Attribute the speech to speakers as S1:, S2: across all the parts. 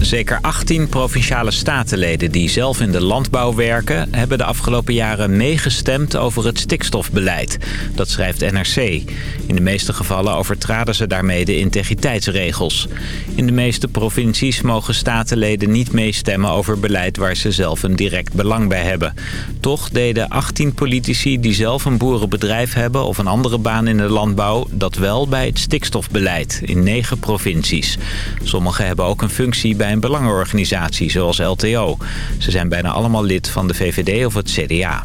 S1: Zeker 18 provinciale statenleden die zelf in de landbouw werken... hebben de afgelopen jaren meegestemd over het stikstofbeleid. Dat schrijft NRC. In de meeste gevallen overtraden ze daarmee de integriteitsregels. In de meeste provincies mogen statenleden niet meestemmen over beleid... waar ze zelf een direct belang bij hebben. Toch deden 18 politici die zelf een boerenbedrijf hebben... of een andere baan in de landbouw dat wel bij het stikstofbeleid in negen provincies. Sommigen hebben ook een functie bij een belangenorganisatie zoals LTO. Ze zijn bijna allemaal lid van de VVD of het CDA.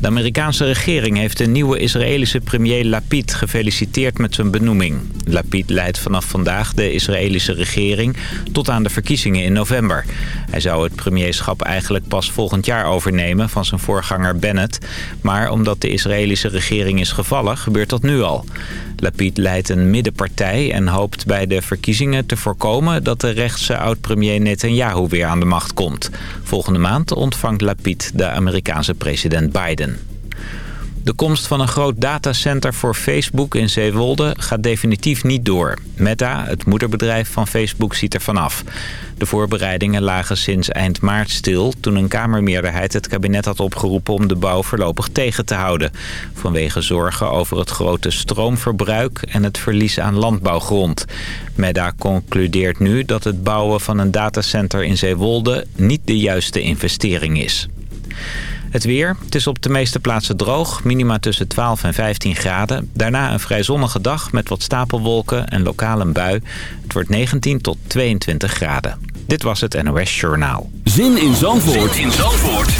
S1: De Amerikaanse regering heeft de nieuwe Israëlische premier Lapid gefeliciteerd met zijn benoeming. Lapid leidt vanaf vandaag de Israëlische regering tot aan de verkiezingen in november. Hij zou het premierschap eigenlijk pas volgend jaar overnemen van zijn voorganger Bennett. Maar omdat de Israëlische regering is gevallen, gebeurt dat nu al. Lapid leidt een middenpartij en hoopt bij de verkiezingen te voorkomen... dat de rechtse oud-premier Netanyahu weer aan de macht komt. Volgende maand ontvangt Lapid de Amerikaanse president Biden. De komst van een groot datacenter voor Facebook in Zeewolde gaat definitief niet door. Meta, het moederbedrijf van Facebook, ziet er vanaf. De voorbereidingen lagen sinds eind maart stil... toen een Kamermeerderheid het kabinet had opgeroepen om de bouw voorlopig tegen te houden. Vanwege zorgen over het grote stroomverbruik en het verlies aan landbouwgrond. Meta concludeert nu dat het bouwen van een datacenter in Zeewolde niet de juiste investering is. Het weer. Het is op de meeste plaatsen droog. Minima tussen 12 en 15 graden. Daarna een vrij zonnige dag met wat stapelwolken en lokaal een bui. Het wordt 19 tot 22 graden. Dit was het NOS Journaal.
S2: Zin in Zandvoort, zin in Zandvoort.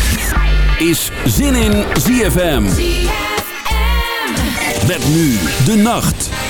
S2: is Zin in ZFM. ZFM. Met nu de nacht.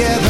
S3: together.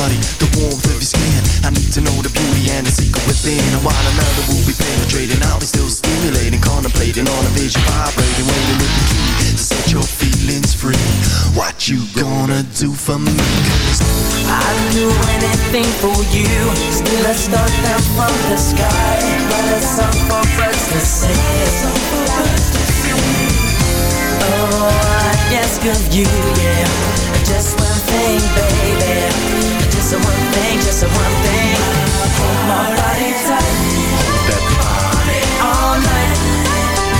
S4: body, the warmth of your skin. I need to know the beauty and the secret within. And while another will be penetrating, I'll be still stimulating, contemplating on a vision, vibrating, waiting with the key to set your feelings free. What you gonna do for me? i I'd do anything for you. Still I
S5: start down from the sky, but it's up for us to sing. Oh, I ask of you, yeah, just one thing, baby just a one thing. My body tight, that all night,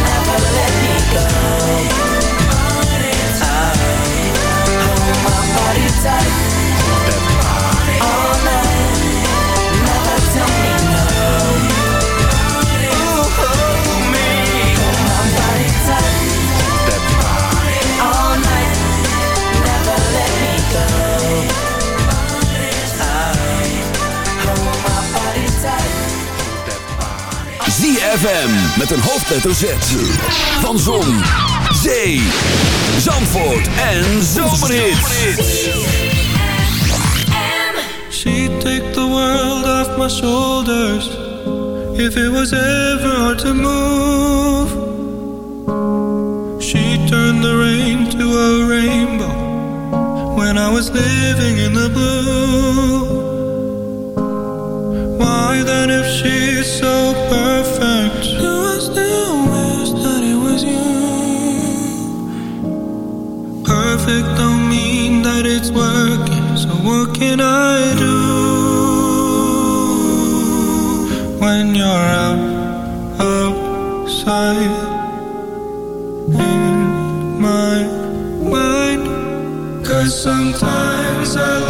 S5: never let me go. Hold my body tight. FM met een hoofdletter Z. Van Zon, Zee, Zandvoort en Zomerhit. She take the world off my shoulders. If it was ever hard to move. She turned the rain to a rainbow. When I was living in the blue. Why then if she's
S6: so perfect Do I still wish that it was you? Perfect don't mean that it's working So what can I do? When you're out, outside In my mind sometimes I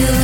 S6: you.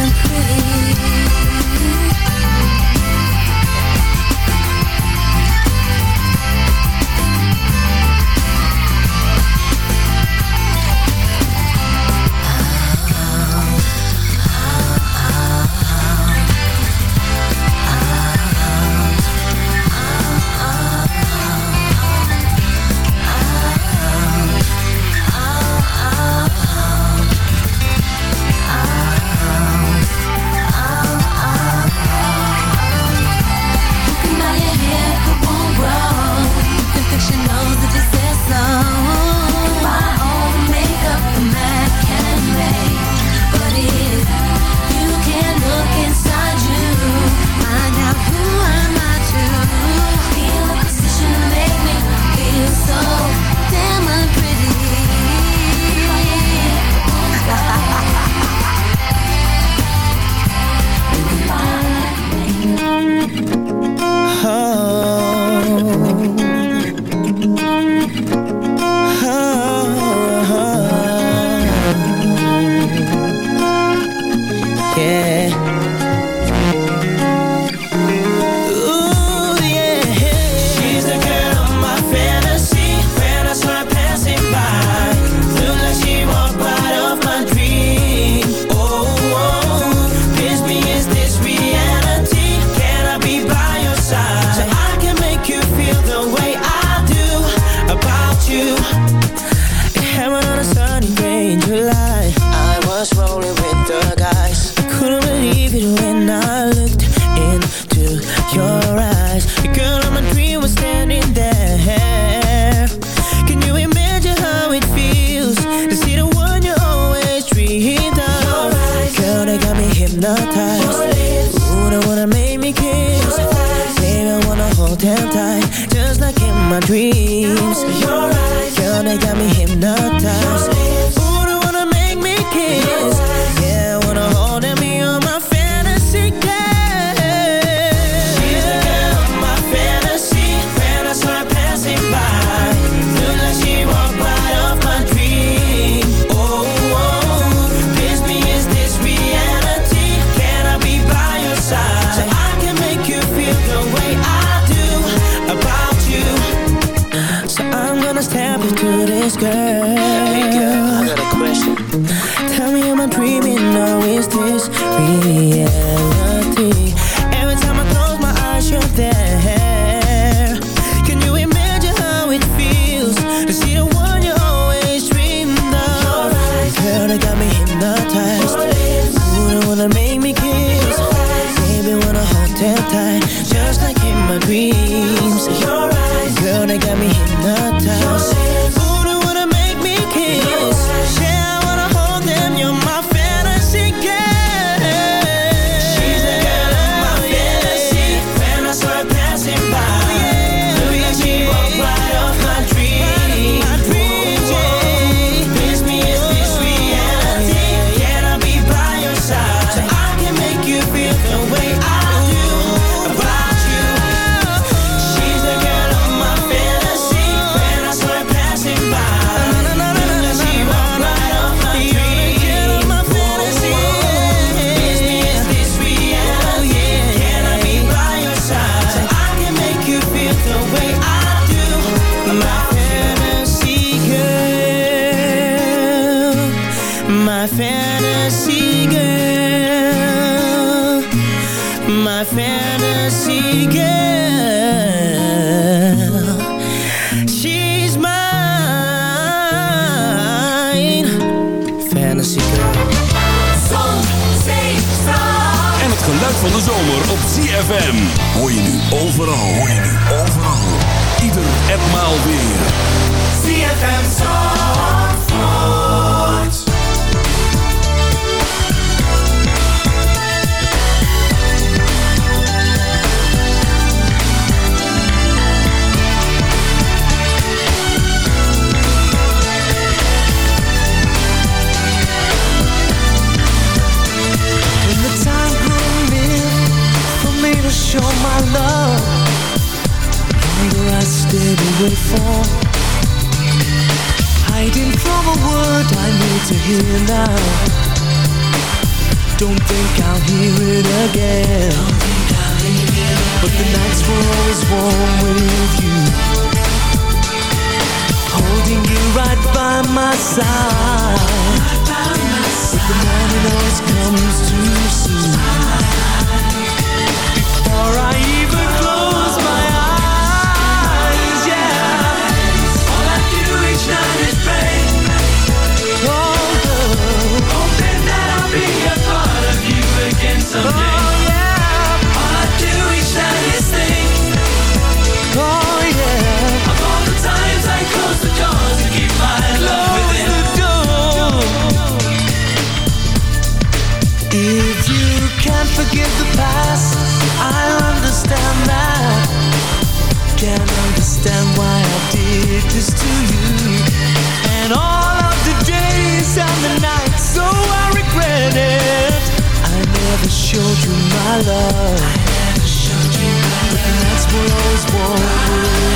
S6: Were always warm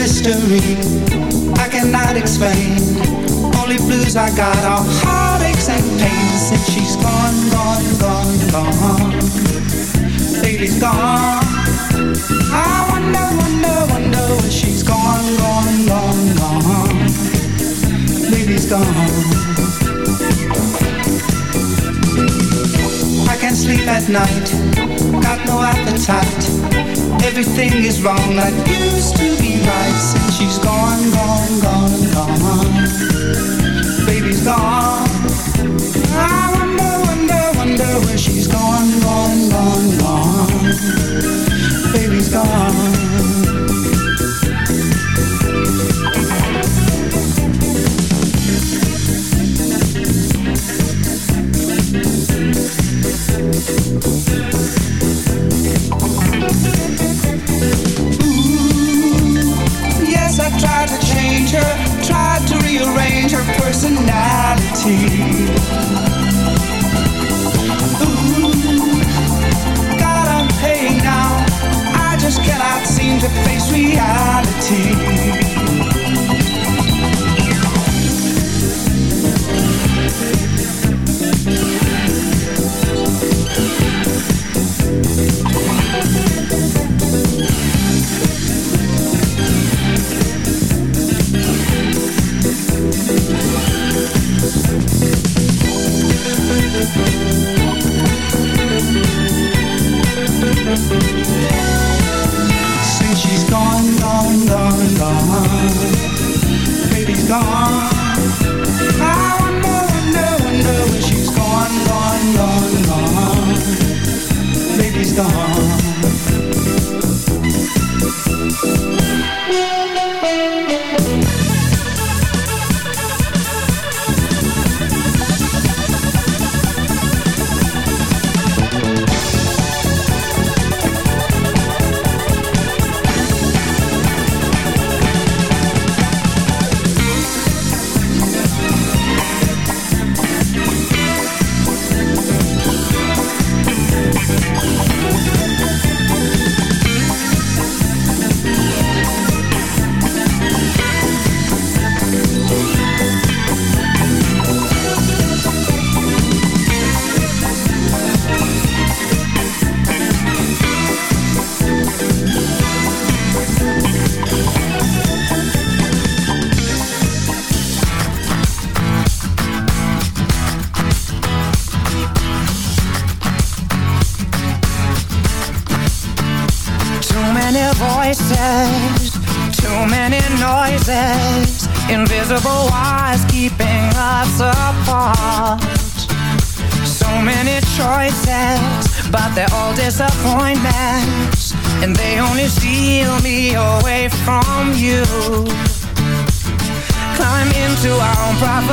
S3: mystery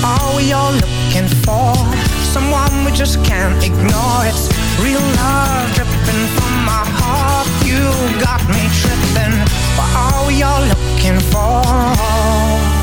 S5: What are we all looking for? Someone we just can't ignore. It's real love dripping from my heart. You got me tripping. What are we all looking for?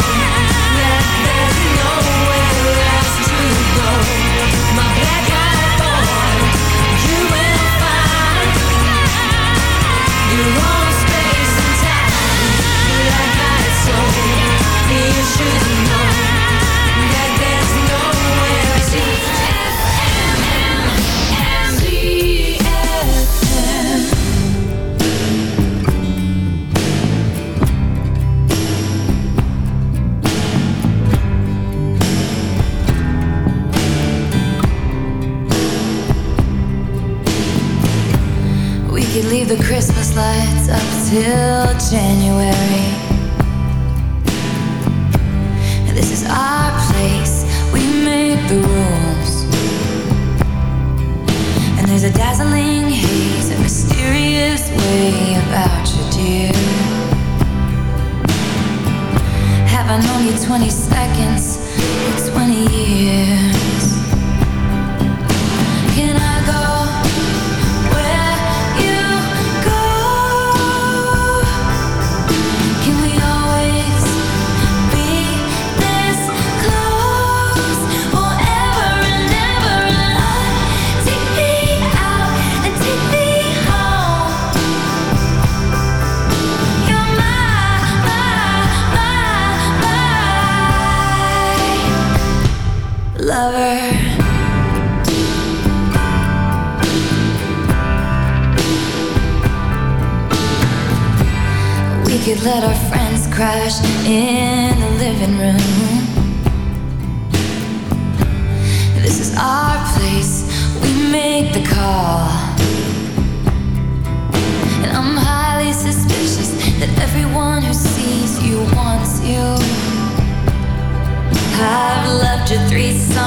S7: Should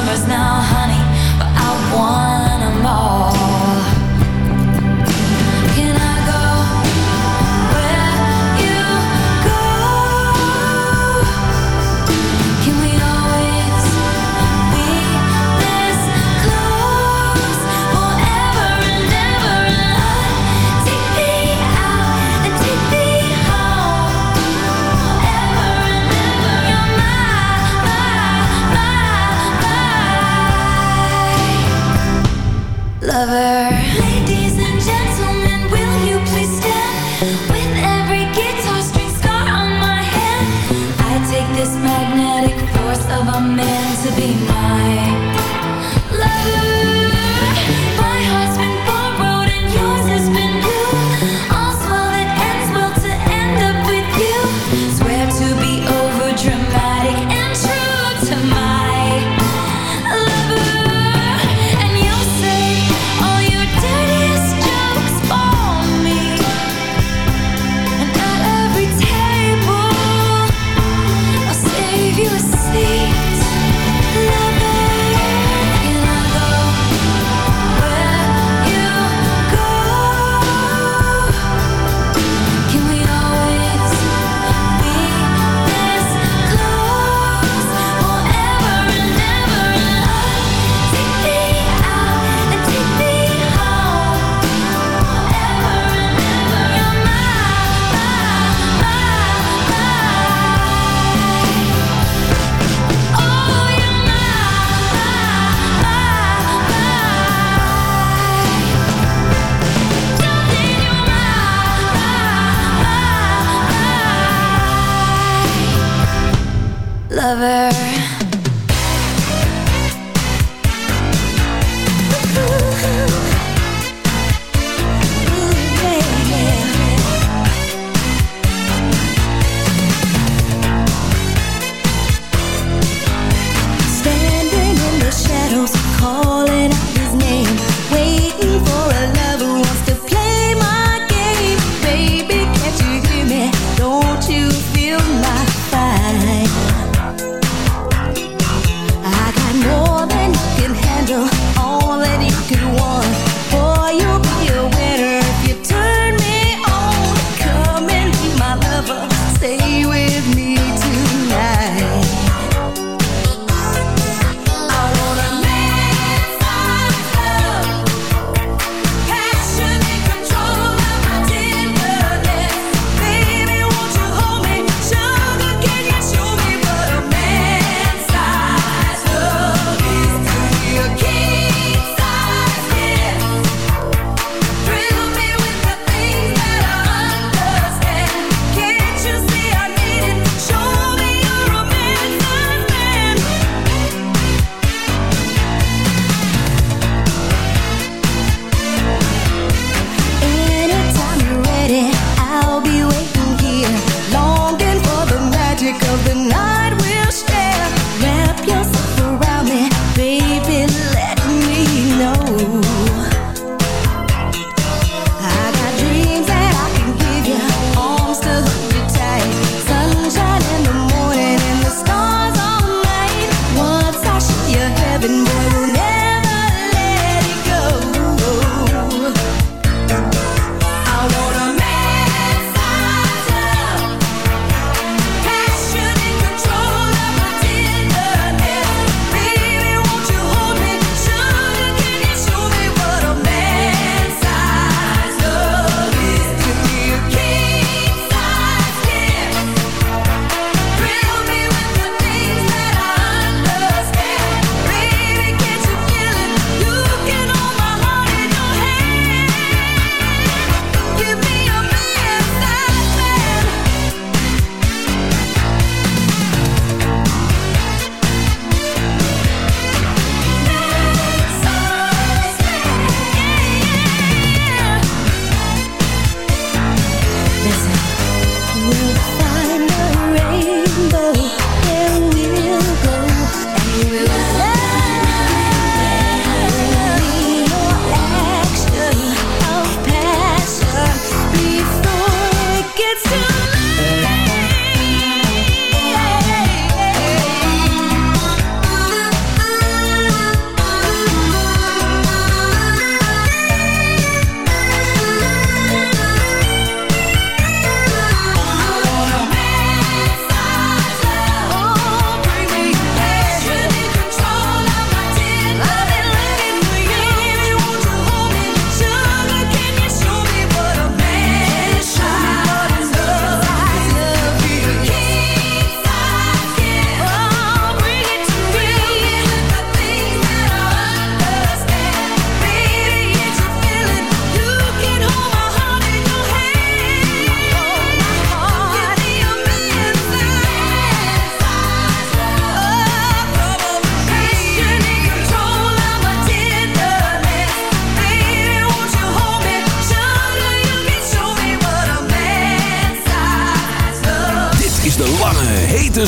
S7: summers now,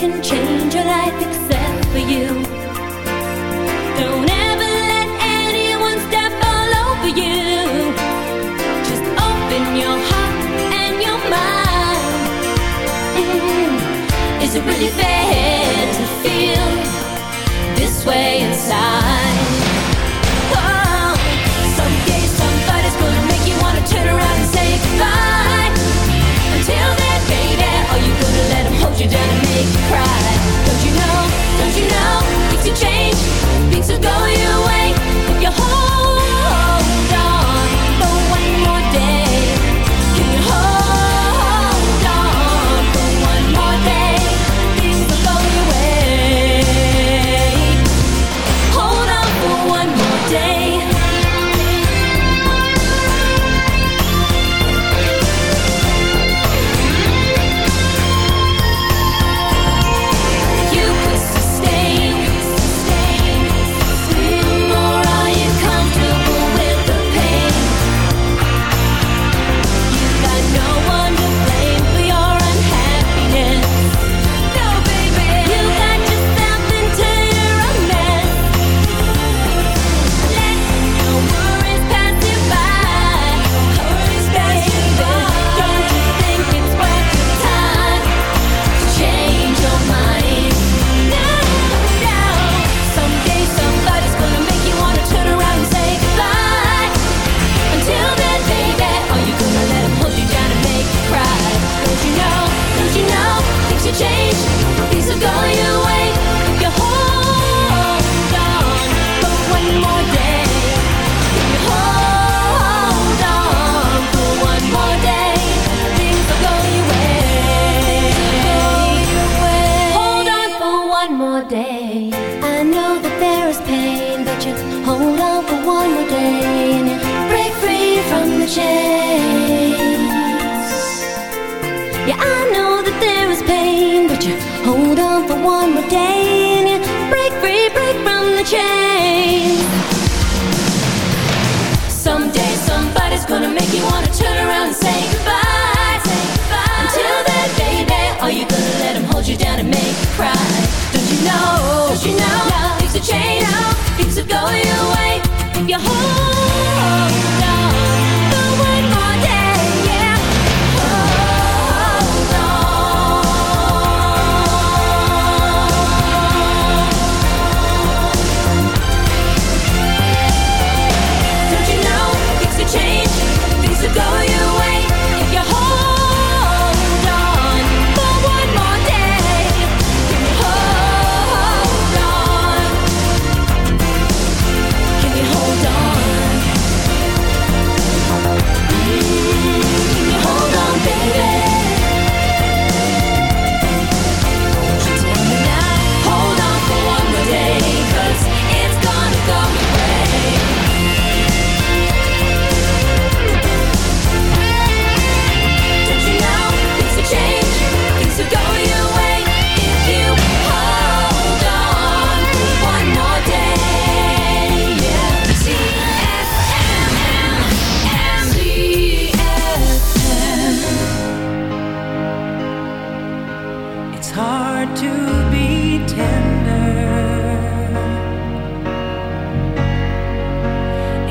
S8: can
S9: change your life except for you. Don't ever let anyone step all over you. Just open your heart and your mind. Mm. Is it really fair to feel this way inside? Don't you know it's a change? your heart.
S6: It's hard to be tender.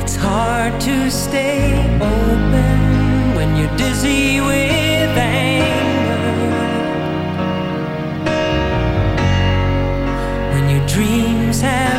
S6: It's hard to stay open when you're dizzy with anger. When your dreams have